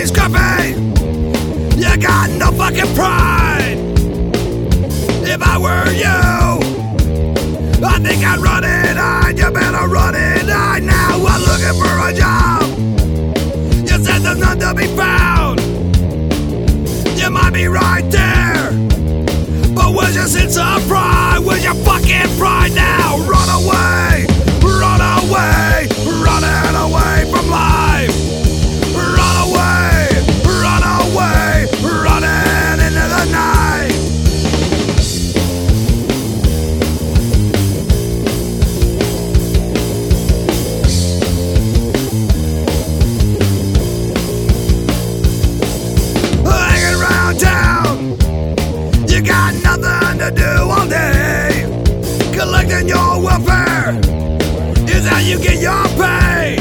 these coffee. You got no fucking pride. If I were you, I think I'd run it. I you better run it. I now I'm looking for a job. You said there's none to be found. You might be right there, but where's your sense of pride? Where's your fucking pride? Do all day. Collecting your welfare is how you get your pay.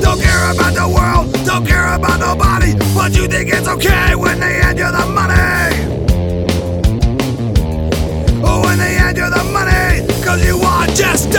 Don't care about the world, don't care about nobody, but you think it's okay when they hand you the money. Oh, when they hand you the money, cause you are just